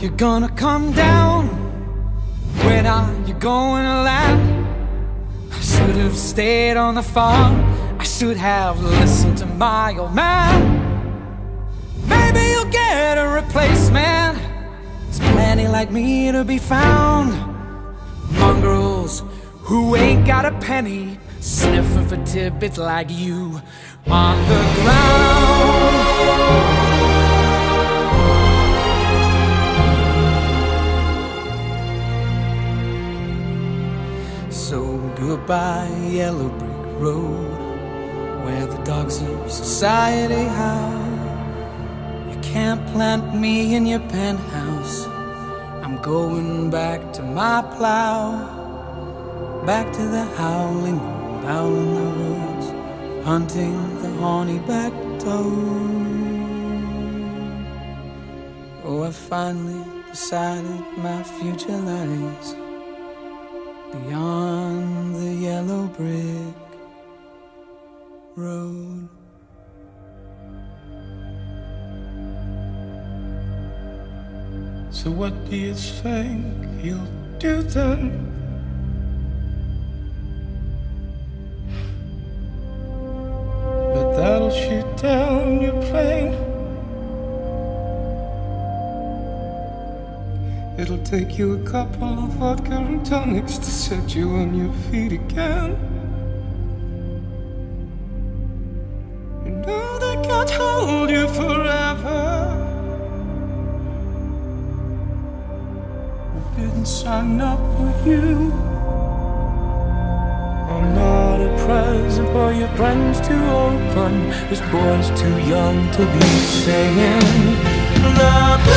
you gonna come down? When are you going to land? I should have stayed on the farm. I should have listened to my old man. Maybe you'll get a replacement. There's plenty like me to be found. Mongrels who ain't got a penny, sniffing for tidbits like you on the ground. So goodbye, yellow brick road, where the dogs of society howl. You can't plant me in your penthouse. I'm going back to my plow, back to the howling old owl in the woods, hunting the horny back toad. Oh, I finally decided my future lies beyond the yellow brick road. So what do you think you'll do then? But that'll shoot down your plane. It'll take you a couple of vodka and tonics to set you on your feet again. You know they can't hold you forever. I didn't sign up for you. I'm not a present for your friends to open. This boy's too young to be singing. The